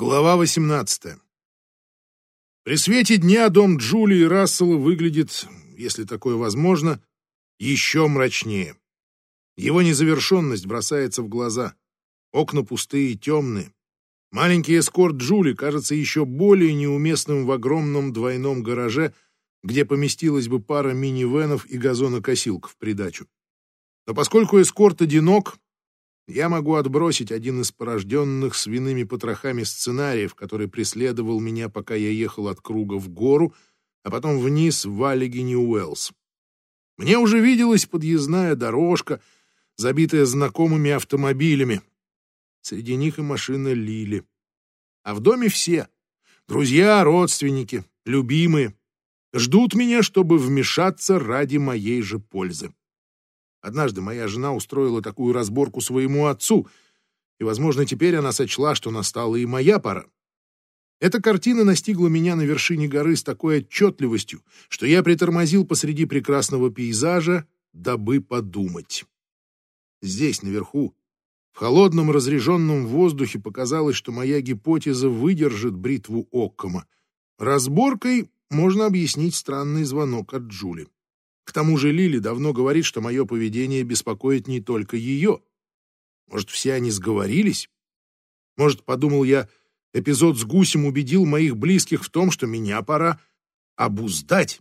Глава 18. При свете дня дом Джулии Рассела выглядит, если такое возможно, еще мрачнее. Его незавершенность бросается в глаза. Окна пустые и темные. Маленький эскорт Джули кажется еще более неуместным в огромном двойном гараже, где поместилась бы пара минивенов и газонокосилок в придачу. Но поскольку эскорт одинок, я могу отбросить один из порожденных свиными потрохами сценариев, который преследовал меня, пока я ехал от круга в гору, а потом вниз в Аллигени-Уэллс. Мне уже виделась подъездная дорожка, забитая знакомыми автомобилями. Среди них и машина Лили. А в доме все — друзья, родственники, любимые — ждут меня, чтобы вмешаться ради моей же пользы. Однажды моя жена устроила такую разборку своему отцу, и, возможно, теперь она сочла, что настала и моя пора. Эта картина настигла меня на вершине горы с такой отчетливостью, что я притормозил посреди прекрасного пейзажа, дабы подумать. Здесь, наверху, в холодном разреженном воздухе показалось, что моя гипотеза выдержит бритву Оккома. Разборкой можно объяснить странный звонок от Джули. К тому же Лили давно говорит, что мое поведение беспокоит не только ее. Может, все они сговорились? Может, подумал я, эпизод с гусем убедил моих близких в том, что меня пора обуздать.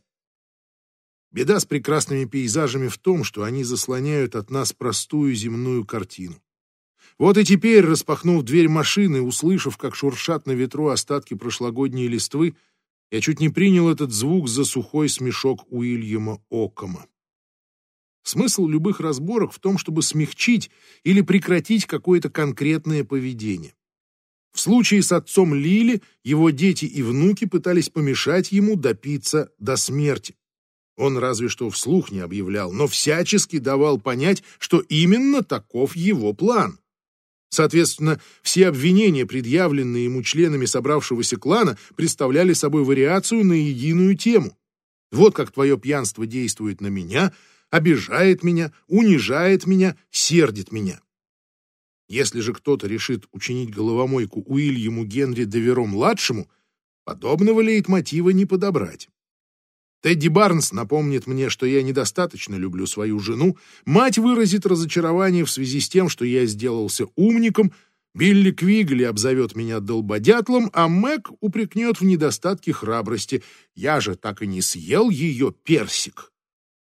Беда с прекрасными пейзажами в том, что они заслоняют от нас простую земную картину. Вот и теперь, распахнув дверь машины, услышав, как шуршат на ветру остатки прошлогодней листвы, я чуть не принял этот звук за сухой смешок Уильяма Окома. Смысл любых разборок в том, чтобы смягчить или прекратить какое-то конкретное поведение. В случае с отцом Лили его дети и внуки пытались помешать ему допиться до смерти. Он разве что вслух не объявлял, но всячески давал понять, что именно таков его план. Соответственно, все обвинения, предъявленные ему членами собравшегося клана, представляли собой вариацию на единую тему. Вот как твое пьянство действует на меня, обижает меня, унижает меня, сердит меня. Если же кто-то решит учинить головомойку Уильяму Генри Деверо-младшему, подобного лейтмотива не подобрать. Тедди Барнс напомнит мне, что я недостаточно люблю свою жену, мать выразит разочарование в связи с тем, что я сделался умником, Билли Квигли обзовет меня долбодятлом, а Мэг упрекнет в недостатке храбрости. Я же так и не съел ее персик.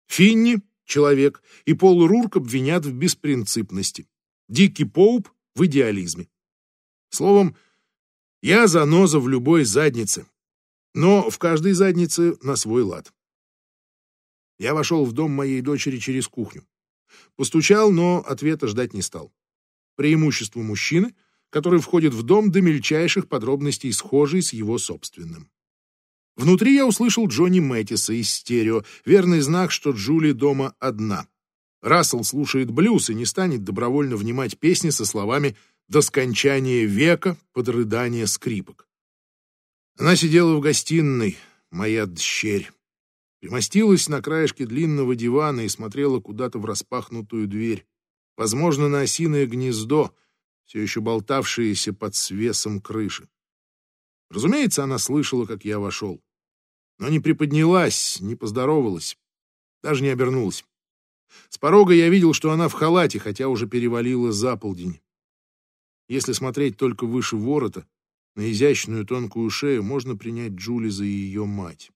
Финни — человек, и Пол Рурк обвинят в беспринципности. Дикий Поуп — в идеализме. Словом, я заноза в любой заднице, но в каждой заднице на свой лад. Я вошел в дом моей дочери через кухню. Постучал, но ответа ждать не стал. Преимущество мужчины, который входит в дом до мельчайших подробностей, схожий с его собственным. Внутри я услышал Джонни Мэттиса из стерео, верный знак, что Джули дома одна. Рассел слушает блюз и не станет добровольно внимать песни со словами «до скончания века» под рыдание скрипок. Она сидела в гостиной, моя дщерь. Примостилась на краешке длинного дивана и смотрела куда-то в распахнутую дверь. Возможно, на осиное гнездо, все еще болтавшееся под свесом крыши. Разумеется, она слышала, как я вошел. Но не приподнялась, не поздоровалась, даже не обернулась. С порога я видел, что она в халате, хотя уже перевалила за полдень. Если смотреть только выше ворота, на изящную тонкую шею можно принять Джули за ее мать.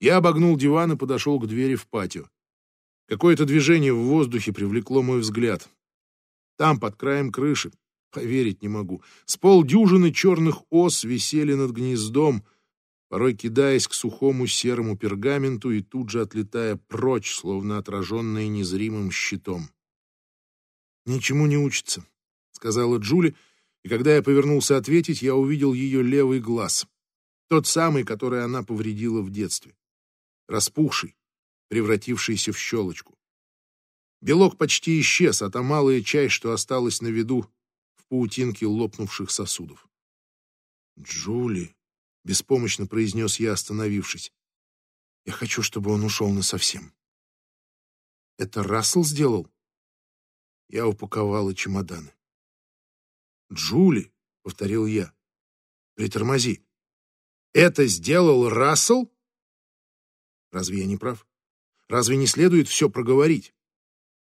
Я обогнул диван и подошел к двери в патио. Какое-то движение в воздухе привлекло мой взгляд. Там, под краем крыши, поверить не могу, с полдюжины черных ос висели над гнездом, порой кидаясь к сухому серому пергаменту и тут же отлетая прочь, словно отраженные незримым щитом. «Ничему не учится», — сказала Джули, — и когда я повернулся ответить, я увидел ее левый глаз. Тот самый, который она повредила в детстве. Распухший, превратившийся в щелочку. Белок почти исчез, а та малая часть, что осталась на виду в паутинке лопнувших сосудов. «Джули», — беспомощно произнес я, остановившись, — «я хочу, чтобы он ушел насовсем». «Это Рассел сделал?» Я упаковала чемоданы. «Джули», — повторил я. Притормози. Это сделал Рассел? Разве я не прав? Разве не следует все проговорить?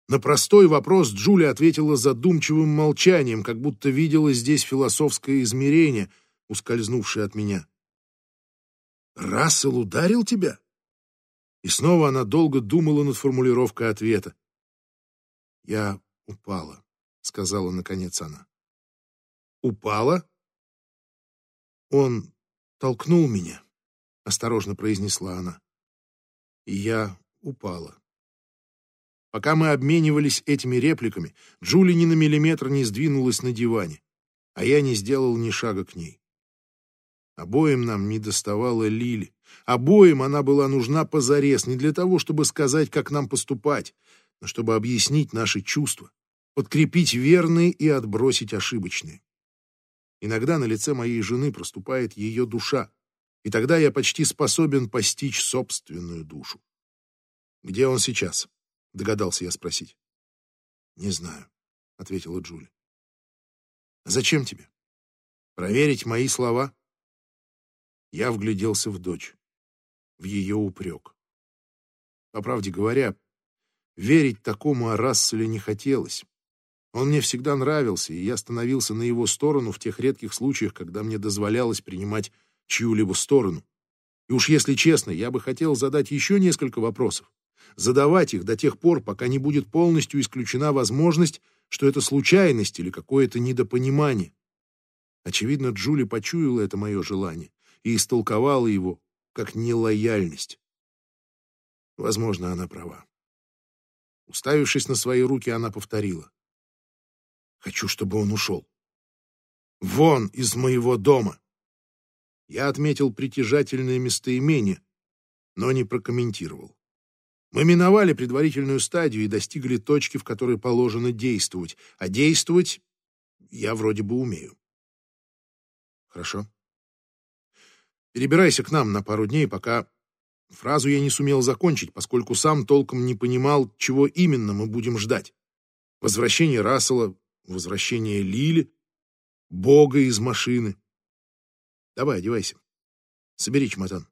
На простой вопрос Джулия ответила задумчивым молчанием, как будто видела здесь философское измерение, ускользнувшее от меня. «Рассел ударил тебя?» И снова она долго думала над формулировкой ответа. «Я упала», — сказала наконец она. «Упала?» «Он толкнул меня», — осторожно произнесла она. И я упала. Пока мы обменивались этими репликами, Джули ни на миллиметр не сдвинулась на диване, а я не сделал ни шага к ней. Обоим нам не доставала Лили. Обоим она была нужна позарез, не для того, чтобы сказать, как нам поступать, но чтобы объяснить наши чувства, подкрепить верные и отбросить ошибочные. Иногда на лице моей жены проступает ее душа, и тогда я почти способен постичь собственную душу. Где он сейчас? Догадался я спросить. Не знаю, ответила Джули. Зачем тебе? Проверить мои слова? Я вгляделся в дочь, в ее упрек. По правде говоря, верить такому о Расселе не хотелось. Он мне всегда нравился, и я становился на его сторону в тех редких случаях, когда мне дозволялось принимать чью-либо сторону. И уж если честно, я бы хотел задать еще несколько вопросов задавать их до тех пор, пока не будет полностью исключена возможность, что это случайность или какое-то недопонимание. Очевидно, Джули почуяла это мое желание и истолковала его как нелояльность. Возможно, она права. Уставившись на свои руки, она повторила. «Хочу, чтобы он ушел. Вон из моего дома!» Я отметил притяжательное местоимение, но не прокомментировал. Мы миновали предварительную стадию и достигли точки, в которой положено действовать. А действовать я вроде бы умею. Хорошо. Перебирайся к нам на пару дней, пока... Фразу я не сумел закончить, поскольку сам толком не понимал, чего именно мы будем ждать. Возвращение Рассела, возвращение Лили, Бога из машины. Давай, одевайся. Собери чемодан.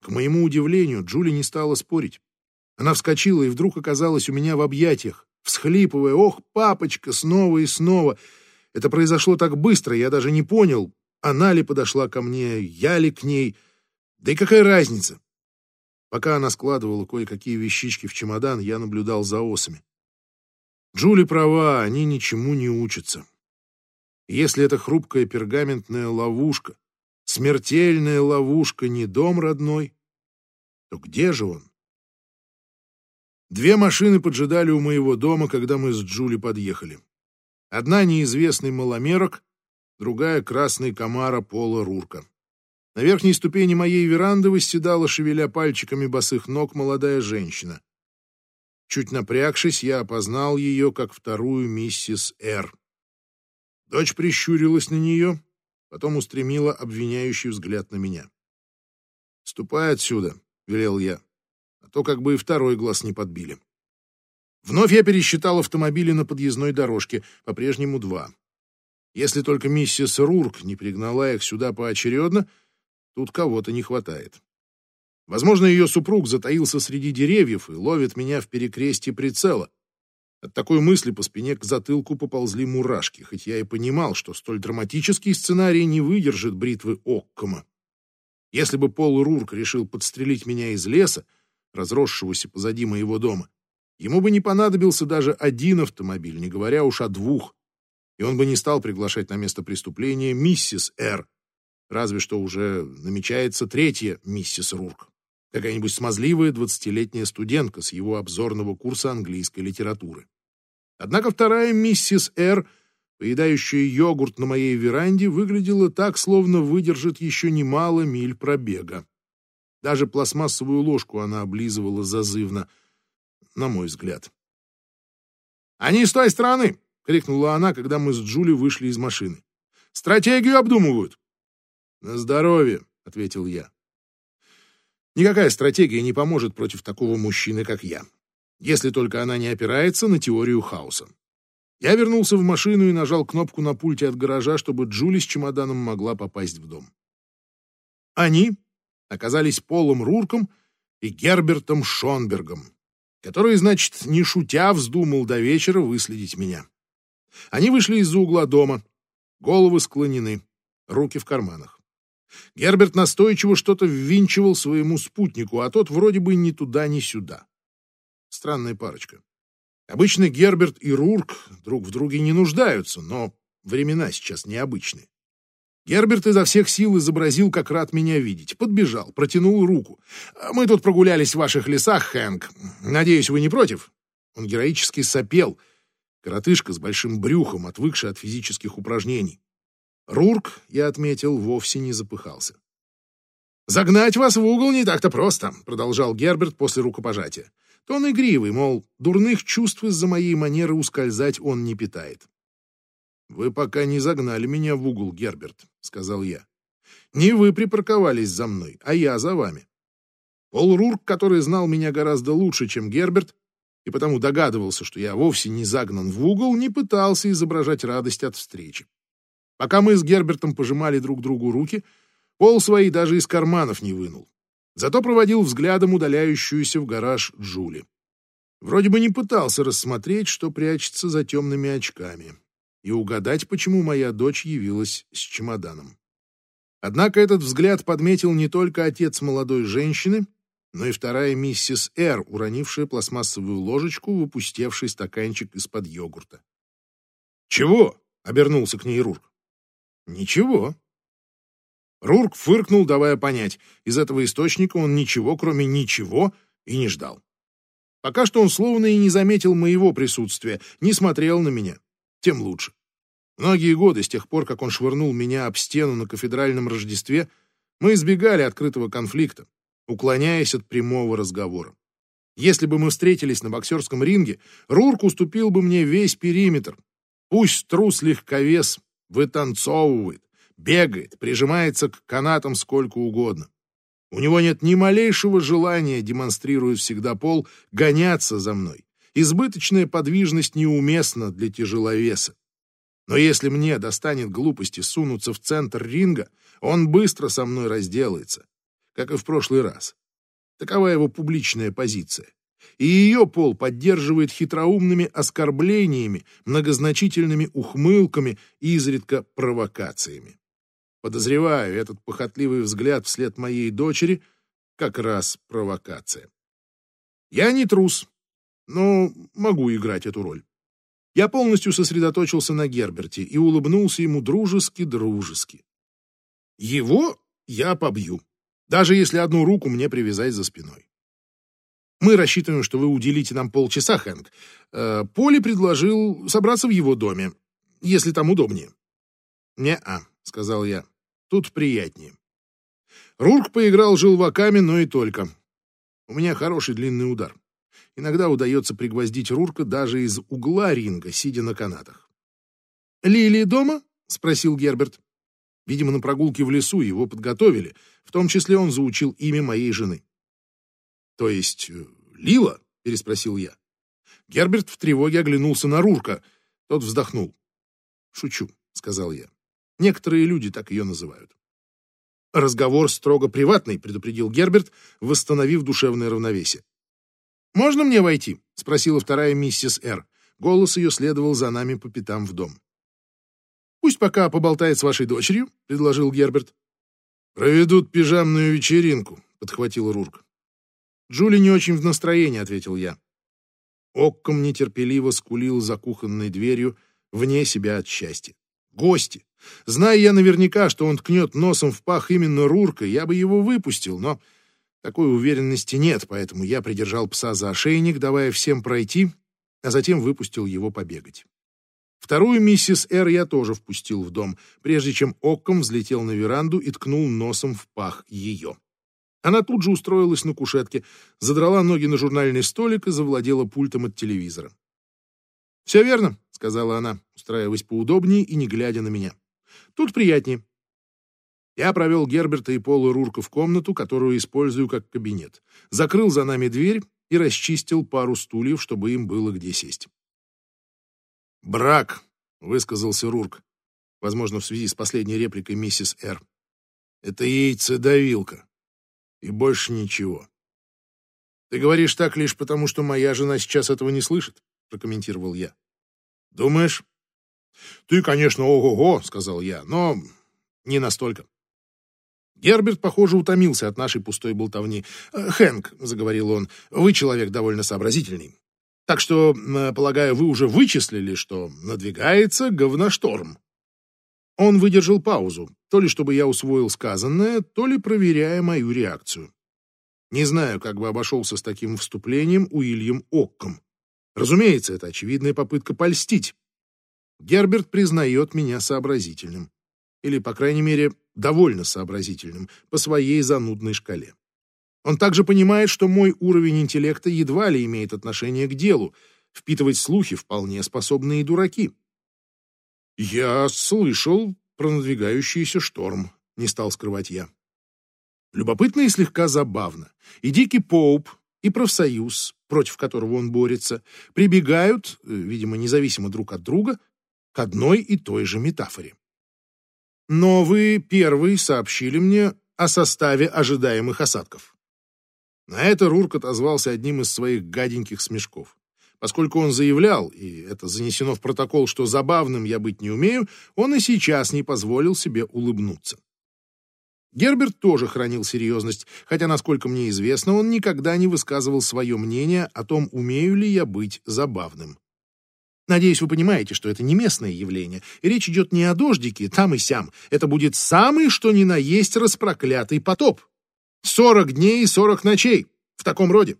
К моему удивлению, Джули не стала спорить. Она вскочила и вдруг оказалась у меня в объятиях, всхлипывая «Ох, папочка!» снова и снова. Это произошло так быстро, я даже не понял, она ли подошла ко мне, я ли к ней. Да и какая разница? Пока она складывала кое-какие вещички в чемодан, я наблюдал за осами. Джули права, они ничему не учатся. Если это хрупкая пергаментная ловушка, смертельная ловушка не дом родной, то где же он? Две машины поджидали у моего дома, когда мы с Джули подъехали. Одна неизвестный маломерок, другая красный комара Пола Рурка. На верхней ступени моей веранды восседала, шевеля пальчиками босых ног, молодая женщина. Чуть напрягшись, я опознал ее как вторую миссис Р. Дочь прищурилась на нее, потом устремила обвиняющий взгляд на меня. «Ступай отсюда», — велел я, а то как бы и второй глаз не подбили. Вновь я пересчитал автомобили на подъездной дорожке, по-прежнему два. Если только миссис Рурк не пригнала их сюда поочередно, тут кого-то не хватает. Возможно, ее супруг затаился среди деревьев и ловит меня в перекрестье прицела. От такой мысли по спине к затылку поползли мурашки, хоть я и понимал, что столь драматический сценарий не выдержит бритвы Оккома. Если бы Пол Рурк решил подстрелить меня из леса, разросшегося позади моего дома, ему бы не понадобился даже один автомобиль, не говоря уж о двух, и он бы не стал приглашать на место преступления миссис Р, разве что уже намечается третья миссис Рурк какая-нибудь смазливая двадцатилетняя студентка с его обзорного курса английской литературы. Однако вторая миссис Р, поедающая йогурт на моей веранде, выглядела так, словно выдержит еще немало миль пробега. Даже пластмассовую ложку она облизывала зазывно, на мой взгляд. «Они с той стороны!» — крикнула она, когда мы с Джули вышли из машины. «Стратегию обдумывают!» «На здоровье!» — ответил я. Никакая стратегия не поможет против такого мужчины, как я, если только она не опирается на теорию хаоса. Я вернулся в машину и нажал кнопку на пульте от гаража, чтобы Джули с чемоданом могла попасть в дом. Они оказались Полом Рурком и Гербертом Шонбергом, который, значит, не шутя, вздумал до вечера выследить меня. Они вышли из-за угла дома, головы склонены, руки в карманах. Герберт настойчиво что-то ввинчивал своему спутнику, а тот вроде бы ни туда, ни сюда. Странная парочка. Обычно Герберт и Рурк друг в друге не нуждаются, но времена сейчас необычные. Герберт изо всех сил изобразил, как рад меня видеть. Подбежал, протянул руку. «Мы тут прогулялись в ваших лесах, Хэнк. Надеюсь, вы не против?» Он героически сопел. Коротышка с большим брюхом, отвыкший от физических упражнений. Рурк, я отметил, вовсе не запыхался. «Загнать вас в угол не так-то просто», — продолжал Герберт после рукопожатия. Тон игривый, мол, дурных чувств из-за моей манеры ускользать он не питает. «Вы пока не загнали меня в угол, Герберт», — сказал я. «Не вы припарковались за мной, а я за вами». Пол Рурк, который знал меня гораздо лучше, чем Герберт, и потому догадывался, что я вовсе не загнан в угол, не пытался изображать радость от встречи. Пока мы с Гербертом пожимали друг другу руки, Пол свои даже из карманов не вынул. Зато проводил взглядом удаляющуюся в гараж Джули. Вроде бы не пытался рассмотреть, что прячется за темными очками и угадать, почему моя дочь явилась с чемоданом. Однако этот взгляд подметил не только отец молодой женщины, но и вторая миссис Р, уронившая пластмассовую ложечку в стаканчик из-под йогурта. «Чего?» — обернулся к ней Рурк. «Ничего». Рурк фыркнул, давая понять, из этого источника он ничего, кроме ничего, и не ждал. Пока что он словно и не заметил моего присутствия, не смотрел на меня тем лучше. Многие годы, с тех пор, как он швырнул меня об стену на кафедральном Рождестве, мы избегали открытого конфликта, уклоняясь от прямого разговора. Если бы мы встретились на боксерском ринге, Рурк уступил бы мне весь периметр. Пусть трус легковес вытанцовывает, бегает, прижимается к канатам сколько угодно. У него нет ни малейшего желания, демонстрирует всегда пол, гоняться за мной. Избыточная подвижность неуместна для тяжеловеса. Но если мне достанет глупости сунуться в центр ринга, он быстро со мной разделается, как и в прошлый раз. Такова его публичная позиция. И ее пол поддерживает хитроумными оскорблениями, многозначительными ухмылками и изредка провокациями. Подозреваю, этот похотливый взгляд вслед моей дочери как раз провокация. Я не трус, но могу играть эту роль. Я полностью сосредоточился на Герберте и улыбнулся ему дружески-дружески. Его я побью, даже если одну руку мне привязать за спиной. Мы рассчитываем, что вы уделите нам полчаса, Хэнк. Э, Поли предложил собраться в его доме, если там удобнее. «Не-а», — сказал я, — «тут приятнее». Рурк поиграл желваками, но и только. У меня хороший длинный удар. Иногда удается пригвоздить Рурка даже из угла ринга, сидя на канатах. «Лили дома?» — спросил Герберт. Видимо, на прогулке в лесу его подготовили, в том числе он заучил имя моей жены. «То есть э, Лила?» — переспросил я. Герберт в тревоге оглянулся на Рурка. Тот вздохнул. «Шучу», — сказал я. «Некоторые люди так ее называют». «Разговор строго приватный», — предупредил Герберт, восстановив душевное равновесие. «Можно мне войти?» — спросила вторая миссис Р. Голос ее следовал за нами по пятам в дом. «Пусть пока поболтает с вашей дочерью», — предложил Герберт. «Проведут пижамную вечеринку», — подхватил Рурк. «Джули не очень в настроении», — ответил я. Окком нетерпеливо скулил за кухонной дверью, вне себя от счастья. «Гости! Зная я наверняка, что он ткнет носом в пах именно Рурка, я бы его выпустил, но такой уверенности нет, поэтому я придержал пса за ошейник, давая всем пройти, а затем выпустил его побегать. Вторую миссис Р я тоже впустил в дом, прежде чем оком взлетел на веранду и ткнул носом в пах ее. Она тут же устроилась на кушетке, задрала ноги на журнальный столик и завладела пультом от телевизора. «Все верно», — сказала она, устраиваясь поудобнее и не глядя на меня. «Тут приятнее. Я провел Герберта и Пола Рурка в комнату, которую использую как кабинет. Закрыл за нами дверь и расчистил пару стульев, чтобы им было где сесть. «Брак», — высказался Рурк, возможно, в связи с последней репликой миссис Р. «Это яйцедавилка. И больше ничего». «Ты говоришь так лишь потому, что моя жена сейчас этого не слышит», — прокомментировал я. «Думаешь?» «Ты, конечно, ого-го», — сказал я, — «но не настолько». Герберт, похоже, утомился от нашей пустой болтовни. «Э, «Хэнк», — заговорил он, — «вы человек довольно сообразительный. Так что, э, полагаю, вы уже вычислили, что надвигается говношторм». Он выдержал паузу, то ли чтобы я усвоил сказанное, то ли проверяя мою реакцию. Не знаю, как бы обошелся с таким вступлением Уильям Окком. Разумеется, это очевидная попытка польстить. Герберт признает меня сообразительным. Или, по крайней мере, довольно сообразительным по своей занудной шкале. Он также понимает, что мой уровень интеллекта едва ли имеет отношение к делу. Впитывать слухи вполне способные дураки. «Я слышал про надвигающийся шторм», — не стал скрывать я. Любопытно и слегка забавно. И Дикий Поуп, и профсоюз, против которого он борется, прибегают, э, видимо, независимо друг от друга, к одной и той же метафоре. Но вы первый сообщили мне о составе ожидаемых осадков. На это Рурк отозвался одним из своих гаденьких смешков. Поскольку он заявлял, и это занесено в протокол, что забавным я быть не умею, он и сейчас не позволил себе улыбнуться. Герберт тоже хранил серьезность, хотя, насколько мне известно, он никогда не высказывал свое мнение о том, умею ли я быть забавным. Надеюсь, вы понимаете, что это не местное явление, речь идет не о дождике, там и сям. Это будет самый, что ни на есть, распроклятый потоп. Сорок дней и сорок ночей. В таком роде.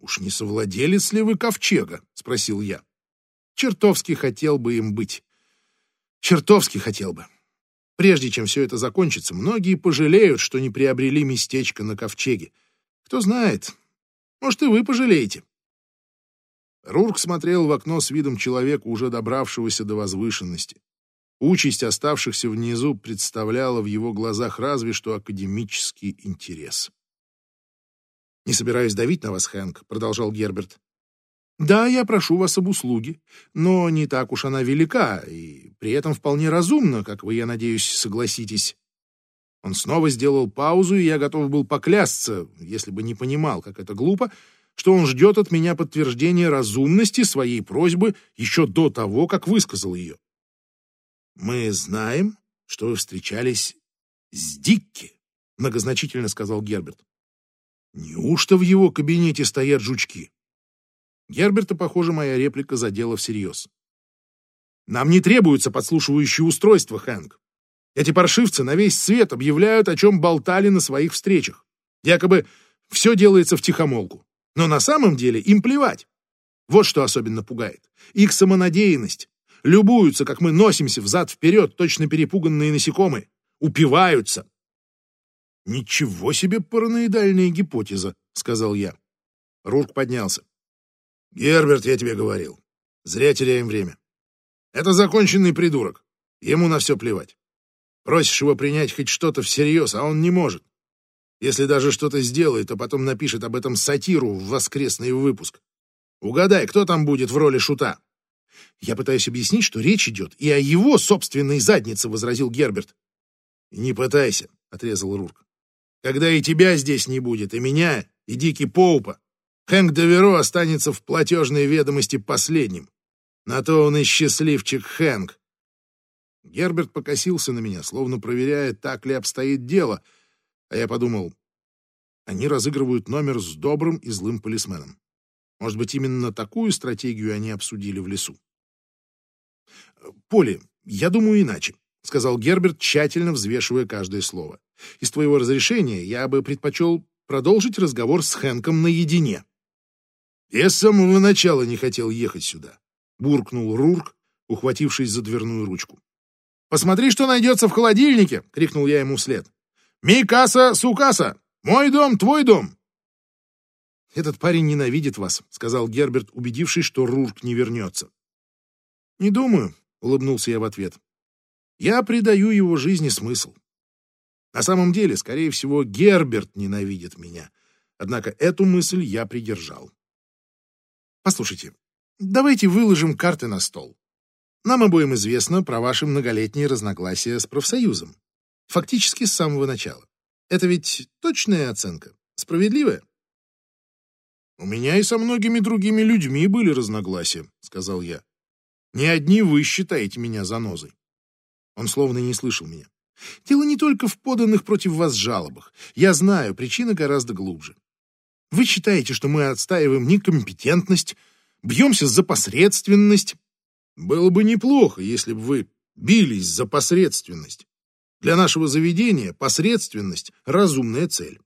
«Уж не совладелец ли вы ковчега?» — спросил я. «Чертовски хотел бы им быть. Чертовски хотел бы. Прежде чем все это закончится, многие пожалеют, что не приобрели местечко на ковчеге. Кто знает, может, и вы пожалеете». Рурк смотрел в окно с видом человека, уже добравшегося до возвышенности. Участь оставшихся внизу представляла в его глазах разве что академический интерес. «Не собираюсь давить на вас, Хэнк», — продолжал Герберт. «Да, я прошу вас об услуге, но не так уж она велика, и при этом вполне разумна, как вы, я надеюсь, согласитесь». Он снова сделал паузу, и я готов был поклясться, если бы не понимал, как это глупо, что он ждет от меня подтверждения разумности своей просьбы еще до того, как высказал ее. «Мы знаем, что вы встречались с Дикки», — многозначительно сказал Герберт. Неужто в его кабинете стоят жучки? Герберта, похоже, моя реплика задела всерьез. Нам не требуется подслушивающее устройство, Хэнк. Эти паршивцы на весь свет объявляют, о чем болтали на своих встречах. Якобы все делается в тихомолку. Но на самом деле им плевать. Вот что особенно пугает. Их самонадеянность. Любуются, как мы носимся взад-вперед, точно перепуганные насекомые. Упиваются. «Ничего себе параноидальная гипотеза», — сказал я. Рурк поднялся. «Герберт, я тебе говорил. Зря теряем время. Это законченный придурок. Ему на все плевать. Просишь его принять хоть что-то всерьез, а он не может. Если даже что-то сделает, то потом напишет об этом сатиру в воскресный выпуск. Угадай, кто там будет в роли шута?» «Я пытаюсь объяснить, что речь идет и о его собственной заднице», — возразил Герберт. «Не пытайся», — отрезал Рурк когда и тебя здесь не будет, и меня, и Дики Поупа. Хэнк Доверо останется в платежной ведомости последним. На то он и счастливчик Хэнк. Герберт покосился на меня, словно проверяя, так ли обстоит дело, а я подумал, они разыгрывают номер с добрым и злым полисменом. Может быть, именно такую стратегию они обсудили в лесу. «Поли, я думаю иначе», — сказал Герберт, тщательно взвешивая каждое слово. И с твоего разрешения я бы предпочел продолжить разговор с Хэнком наедине. Я с самого начала не хотел ехать сюда, буркнул Рурк, ухватившись за дверную ручку. «Посмотри, что найдется в холодильнике!» — крикнул я ему вслед. «Микаса, сукаса! Мой дом, твой дом!» «Этот парень ненавидит вас», — сказал Герберт, убедившись, что Рурк не вернется. «Не думаю», — улыбнулся я в ответ. «Я придаю его жизни смысл. На самом деле, скорее всего, Герберт ненавидит меня. Однако эту мысль я придержал. Послушайте, давайте выложим карты на стол. Нам обоим известно про ваши многолетние разногласия с профсоюзом. Фактически с самого начала. Это ведь точная оценка? Справедливая? «У меня и со многими другими людьми были разногласия», — сказал я. «Не одни вы считаете меня занозой». Он словно не слышал меня. «Дело не только в поданных против вас жалобах. Я знаю, причина гораздо глубже. Вы считаете, что мы отстаиваем некомпетентность, бьемся за посредственность. Было бы неплохо, если бы вы бились за посредственность. Для нашего заведения посредственность — разумная цель.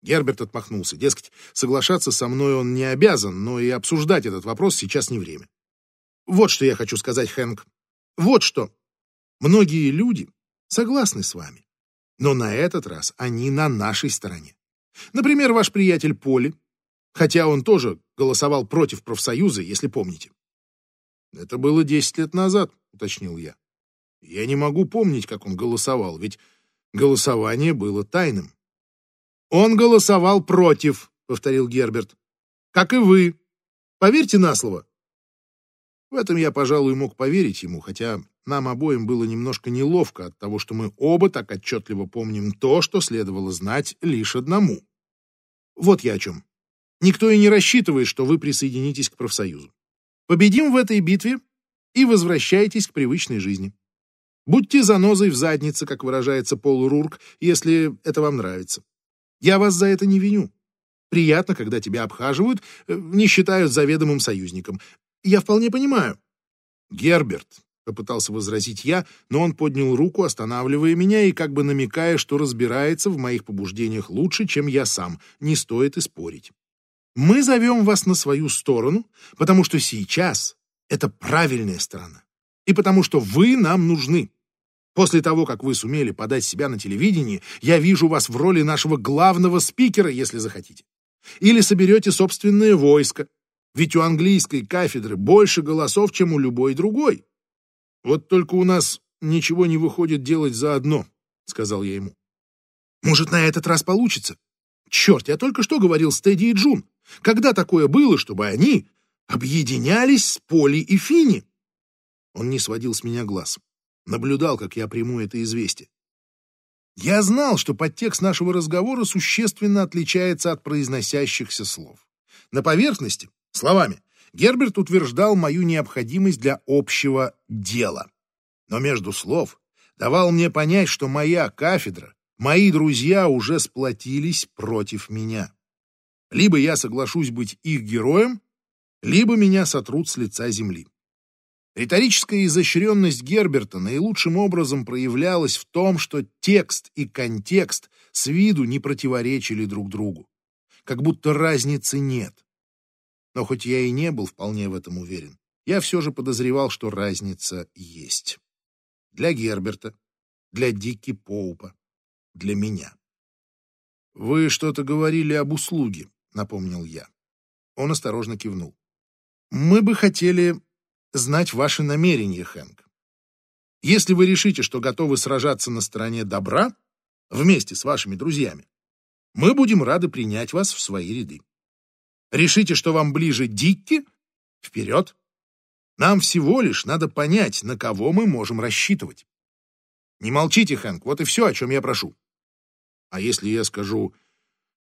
Герберт отмахнулся. Дескать, соглашаться со мной он не обязан, но и обсуждать этот вопрос сейчас не время. Вот что я хочу сказать, Хэнк. Вот что. Многие люди согласны с вами, но на этот раз они на нашей стороне. Например, ваш приятель Поли, хотя он тоже голосовал против профсоюза, если помните. Это было десять лет назад, уточнил я. Я не могу помнить, как он голосовал, ведь голосование было тайным. «Он голосовал против», — повторил Герберт. «Как и вы. Поверьте на слово». В этом я, пожалуй, мог поверить ему, хотя нам обоим было немножко неловко от того, что мы оба так отчетливо помним то, что следовало знать лишь одному. Вот я о чем. Никто и не рассчитывает, что вы присоединитесь к профсоюзу. Победим в этой битве и возвращайтесь к привычной жизни. Будьте занозой в заднице, как выражается Пол Рурк, если это вам нравится. Я вас за это не виню. Приятно, когда тебя обхаживают, э, не считают заведомым союзником. Я вполне понимаю. Герберт, попытался возразить я, но он поднял руку, останавливая меня и как бы намекая, что разбирается в моих побуждениях лучше, чем я сам. Не стоит и спорить. Мы зовем вас на свою сторону, потому что сейчас это правильная сторона. И потому что вы нам нужны. После того, как вы сумели подать себя на телевидении, я вижу вас в роли нашего главного спикера, если захотите. Или соберете собственное войско, ведь у английской кафедры больше голосов, чем у любой другой. Вот только у нас ничего не выходит делать заодно, сказал я ему. Может, на этот раз получится? Черт, я только что говорил с Тедди и Джун. Когда такое было, чтобы они объединялись с Поли и Фини? Он не сводил с меня глаз наблюдал, как я приму это известие. Я знал, что подтекст нашего разговора существенно отличается от произносящихся слов. На поверхности, словами, Герберт утверждал мою необходимость для общего дела. Но между слов давал мне понять, что моя кафедра, мои друзья уже сплотились против меня. Либо я соглашусь быть их героем, либо меня сотрут с лица земли. Риторическая изощренность Герберта наилучшим образом проявлялась в том, что текст и контекст с виду не противоречили друг другу. Как будто разницы нет. Но хоть я и не был вполне в этом уверен, я все же подозревал, что разница есть. Для Герберта, для Дикки Поупа, для меня. «Вы что-то говорили об услуге», — напомнил я. Он осторожно кивнул. «Мы бы хотели знать ваши намерения, Хэнк. Если вы решите, что готовы сражаться на стороне добра вместе с вашими друзьями, мы будем рады принять вас в свои ряды. Решите, что вам ближе Дикки? Вперед! Нам всего лишь надо понять, на кого мы можем рассчитывать. Не молчите, Хэнк, вот и все, о чем я прошу. А если я скажу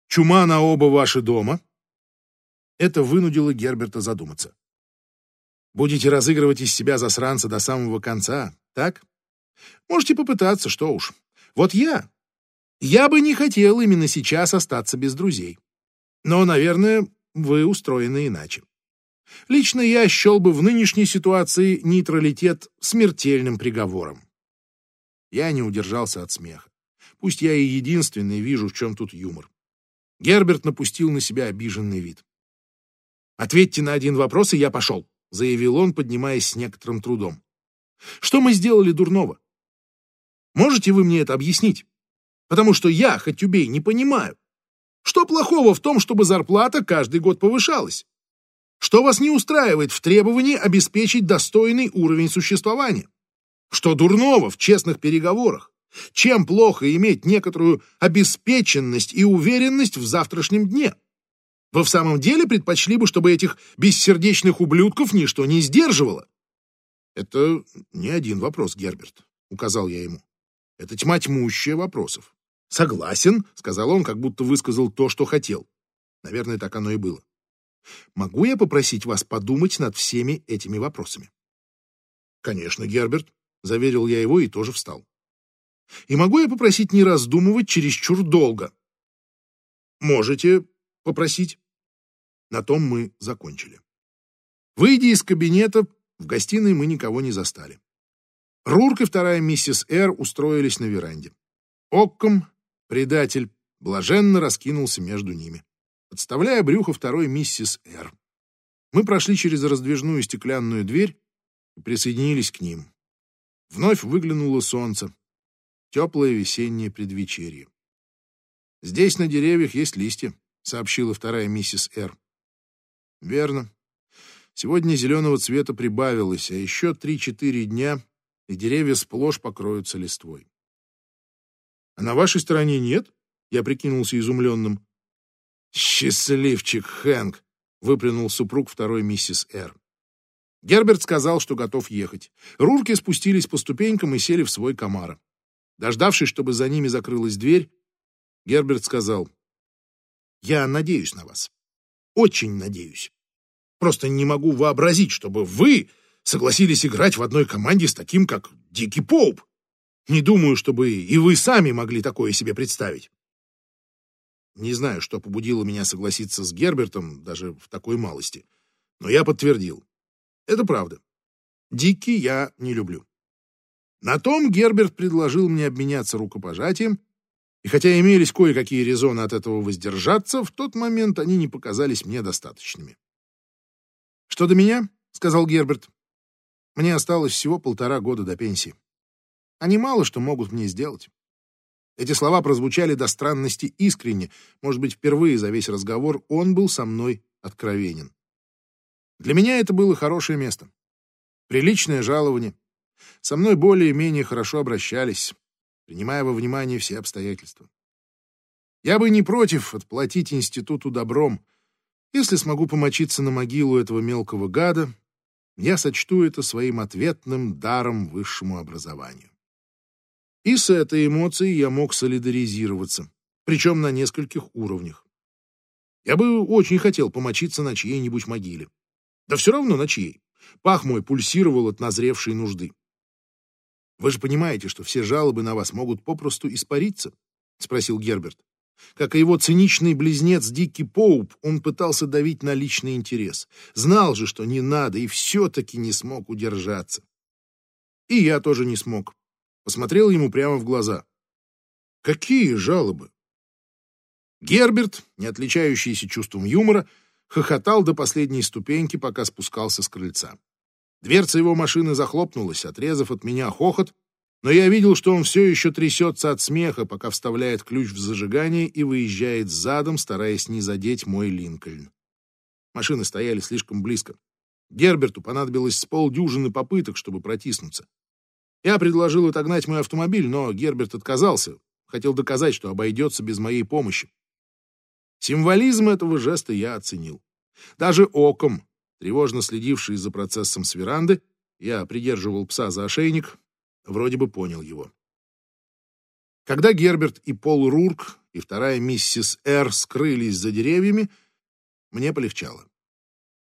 «Чума на оба ваши дома»? Это вынудило Герберта задуматься. Будете разыгрывать из себя засранца до самого конца, так? Можете попытаться, что уж. Вот я. Я бы не хотел именно сейчас остаться без друзей. Но, наверное, вы устроены иначе. Лично я счел бы в нынешней ситуации нейтралитет смертельным приговором. Я не удержался от смеха. Пусть я и единственный вижу, в чем тут юмор. Герберт напустил на себя обиженный вид. «Ответьте на один вопрос, и я пошел», — заявил он, поднимаясь с некоторым трудом. «Что мы сделали дурного? Можете вы мне это объяснить? Потому что я, хоть убей, не понимаю. Что плохого в том, чтобы зарплата каждый год повышалась? Что вас не устраивает в требовании обеспечить достойный уровень существования? Что дурного в честных переговорах? Чем плохо иметь некоторую обеспеченность и уверенность в завтрашнем дне? Вы в самом деле предпочли бы, чтобы этих бессердечных ублюдков ничто не сдерживало? Это не один вопрос, Герберт, указал я ему. Это тьма тьмущая вопросов. Согласен, сказал он, как будто высказал то, что хотел. Наверное, так оно и было. Могу я попросить вас подумать над всеми этими вопросами? Конечно, Герберт, заверил я его и тоже встал. И могу я попросить не раздумывать чересчур долго? Можете попросить. На том мы закончили. Выйдя из кабинета, в гостиной мы никого не застали. Рурк и вторая миссис Р устроились на веранде. Окком, предатель, блаженно раскинулся между ними, подставляя брюхо второй миссис Р. Мы прошли через раздвижную стеклянную дверь и присоединились к ним. Вновь выглянуло солнце, теплое весеннее предвечерье. «Здесь на деревьях есть листья», — сообщила вторая миссис Р. «Верно. Сегодня зеленого цвета прибавилось, а еще три-четыре дня, и деревья сплошь покроются листвой. А на вашей стороне нет? Я прикинулся изумленным. Счастливчик Хэнк, выплюнул супруг второй миссис Р. Герберт сказал, что готов ехать. Рурки спустились по ступенькам и сели в свой комара. Дождавшись, чтобы за ними закрылась дверь, Герберт сказал, «Я надеюсь на вас. Очень надеюсь. Просто не могу вообразить, чтобы вы согласились играть в одной команде с таким, как Дикий Поуп. Не думаю, чтобы и вы сами могли такое себе представить. Не знаю, что побудило меня согласиться с Гербертом даже в такой малости, но я подтвердил. Это правда. Дикий я не люблю. На том Герберт предложил мне обменяться рукопожатием, и хотя имелись кое-какие резоны от этого воздержаться, в тот момент они не показались мне достаточными. «Что до меня?» — сказал Герберт. «Мне осталось всего полтора года до пенсии. Они мало что могут мне сделать». Эти слова прозвучали до странности искренне. Может быть, впервые за весь разговор он был со мной откровенен. Для меня это было хорошее место. Приличное жалование. Со мной более-менее хорошо обращались, принимая во внимание все обстоятельства. Я бы не против отплатить институту добром, если смогу помочиться на могилу этого мелкого гада, я сочту это своим ответным даром высшему образованию. И с этой эмоцией я мог солидаризироваться, причем на нескольких уровнях. Я бы очень хотел помочиться на чьей-нибудь могиле. Да все равно на чьей. Пах мой пульсировал от назревшей нужды. «Вы же понимаете, что все жалобы на вас могут попросту испариться?» — спросил Герберт. Как и его циничный близнец Дикий Поуп, он пытался давить на личный интерес. Знал же, что не надо, и все-таки не смог удержаться. И я тоже не смог. Посмотрел ему прямо в глаза. Какие жалобы? Герберт, не отличающийся чувством юмора, хохотал до последней ступеньки, пока спускался с крыльца. Дверца его машины захлопнулась, отрезав от меня хохот, но я видел, что он все еще трясется от смеха, пока вставляет ключ в зажигание и выезжает задом, стараясь не задеть мой Линкольн. Машины стояли слишком близко. Герберту понадобилось с полдюжины попыток, чтобы протиснуться. Я предложил отогнать мой автомобиль, но Герберт отказался, хотел доказать, что обойдется без моей помощи. Символизм этого жеста я оценил. Даже оком, тревожно следивший за процессом с веранды, я придерживал пса за ошейник, вроде бы понял его. Когда Герберт и Пол Рурк и вторая миссис Р скрылись за деревьями, мне полегчало.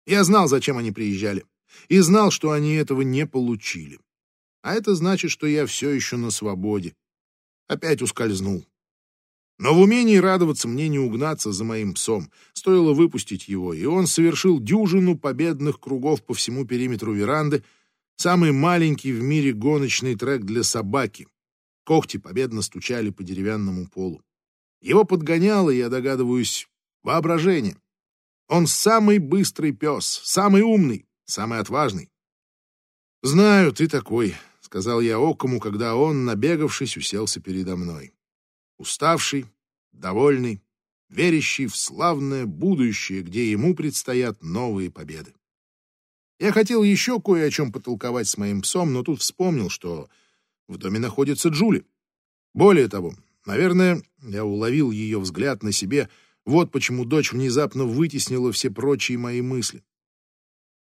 Я знал, зачем они приезжали, и знал, что они этого не получили. А это значит, что я все еще на свободе. Опять ускользнул. Но в умении радоваться мне не угнаться за моим псом. Стоило выпустить его, и он совершил дюжину победных кругов по всему периметру веранды, Самый маленький в мире гоночный трек для собаки. Когти победно стучали по деревянному полу. Его подгоняло, я догадываюсь, воображение. Он самый быстрый пес, самый умный, самый отважный. «Знаю, ты такой», — сказал я Окому, когда он, набегавшись, уселся передо мной. Уставший, довольный, верящий в славное будущее, где ему предстоят новые победы. Я хотел еще кое о чем потолковать с моим псом, но тут вспомнил, что в доме находится Джули. Более того, наверное, я уловил ее взгляд на себе. Вот почему дочь внезапно вытеснила все прочие мои мысли.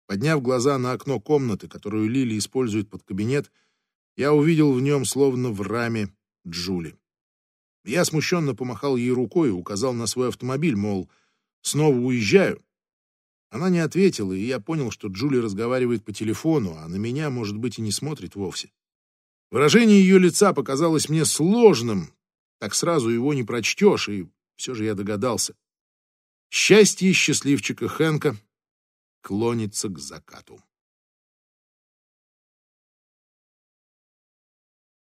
Подняв глаза на окно комнаты, которую Лили использует под кабинет, я увидел в нем, словно в раме, Джули. Я смущенно помахал ей рукой и указал на свой автомобиль, мол, снова уезжаю. Она не ответила, и я понял, что Джули разговаривает по телефону, а на меня, может быть, и не смотрит вовсе. Выражение ее лица показалось мне сложным, так сразу его не прочтешь, и все же я догадался. Счастье счастливчика Хэнка клонится к закату.